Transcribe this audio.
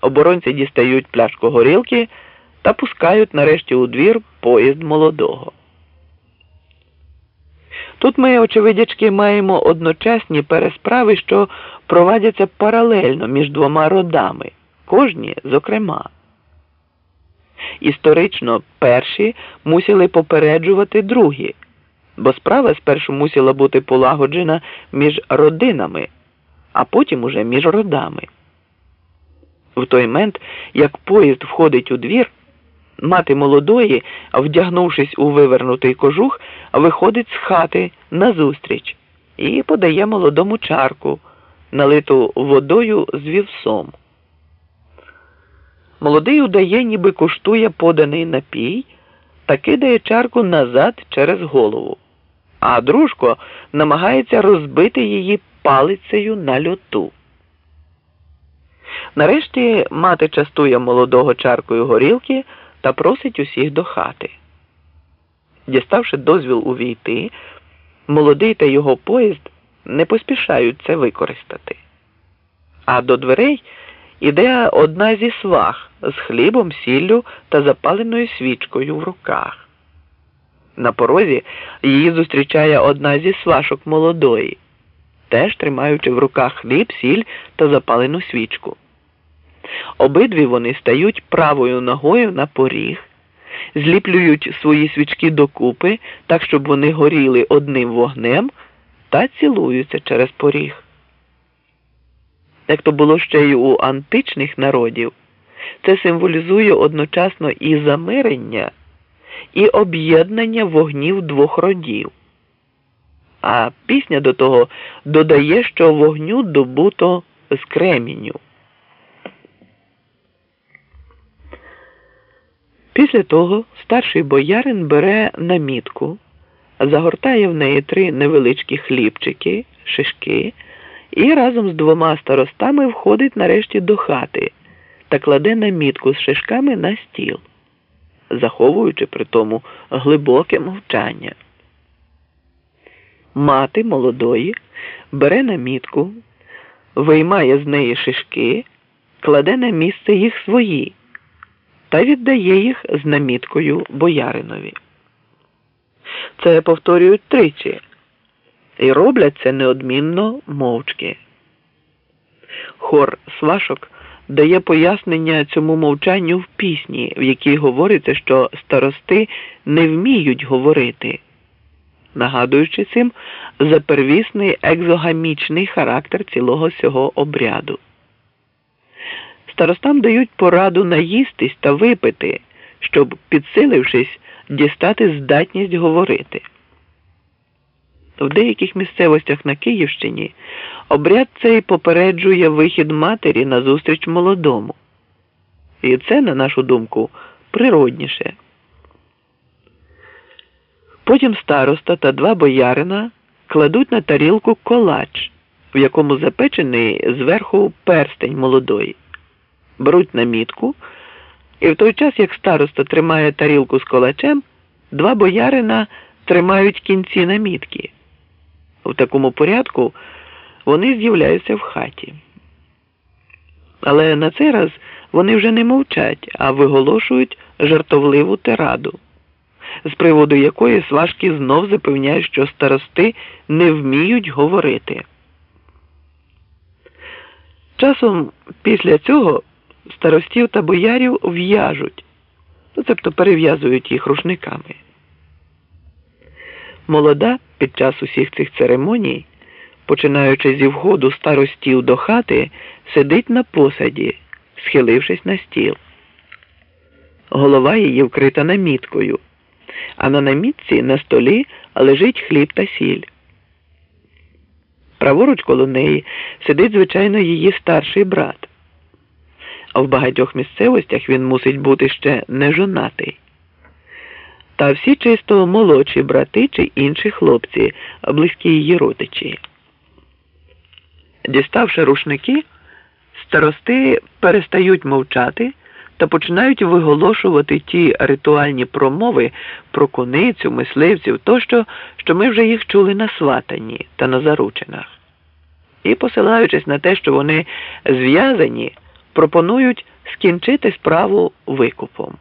Оборонці дістають пляшку горілки та пускають нарешті у двір поїзд молодого. Тут ми, очевидячки, маємо одночасні пересправи, що провадяться паралельно між двома родами, кожні зокрема. Історично перші мусили попереджувати другі, бо справа спершу мусила бути полагоджена між родинами, а потім уже між родами. В той момент, як поїзд входить у двір, мати молодої, вдягнувшись у вивернутий кожух, виходить з хати назустріч і подає молодому чарку, налиту водою з вівсом. Молодий удає, ніби куштує поданий напій та кидає чарку назад через голову, а дружко намагається розбити її палицею на льоту. Нарешті мати частує молодого чаркою горілки та просить усіх до хати. Діставши дозвіл увійти, молодий та його поїзд не поспішають це використати. А до дверей іде одна зі свах з хлібом, сіллю та запаленою свічкою в руках. На порозі її зустрічає одна зі свашок молодої, теж тримаючи в руках хліб, сіль та запалену свічку. Обидві вони стають правою ногою на поріг, зліплюють свої свічки докупи, так, щоб вони горіли одним вогнем, та цілуються через поріг. Як то було ще й у античних народів, це символізує одночасно і замирення, і об'єднання вогнів двох родів. А пісня до того додає, що вогню добуто з креміню. Після того старший боярин бере намітку, загортає в неї три невеличкі хлібчики, шишки і разом з двома старостами входить нарешті до хати та кладе намітку з шишками на стіл, заховуючи при тому глибоке мовчання. Мати молодої бере намітку, виймає з неї шишки, кладе на місце їх свої та віддає їх з наміткою бояринові. Це повторюють тричі і роблять це неодмінно мовчки. Хор свашок дає пояснення цьому мовчанню в пісні, в якій говориться, що старости не вміють говорити, нагадуючи цим за первісний екзогамічний характер цілого цього обряду. Старостам дають пораду наїстись та випити, щоб, підсилившись, дістати здатність говорити. В деяких місцевостях на Київщині обряд цей попереджує вихід матері на зустріч молодому. І це, на нашу думку, природніше. Потім староста та два боярина кладуть на тарілку колач, в якому запечений зверху перстень молодої беруть намітку, і в той час, як староста тримає тарілку з колачем, два боярина тримають кінці намітки. В такому порядку вони з'являються в хаті. Але на цей раз вони вже не мовчать, а виголошують жартовливу тираду, з приводу якої сважки знов запевняють, що старости не вміють говорити. Часом після цього старостів та боярів в'яжуть, ну, тобто перев'язують їх рушниками. Молода під час усіх цих церемоній, починаючи зі входу старостів до хати, сидить на посаді, схилившись на стіл. Голова її вкрита наміткою, а на намітці на столі лежить хліб та сіль. Праворуч коло неї сидить, звичайно, її старший брат в багатьох місцевостях він мусить бути ще не жонатий. Та всі чисто молодші брати чи інші хлопці, близькі її родичі. Діставши рушники, старости перестають мовчати та починають виголошувати ті ритуальні промови про куницю, мисливців тощо, що ми вже їх чули на сватанні та на заручинах. І посилаючись на те, що вони зв'язані пропонують скінчити справу викупом.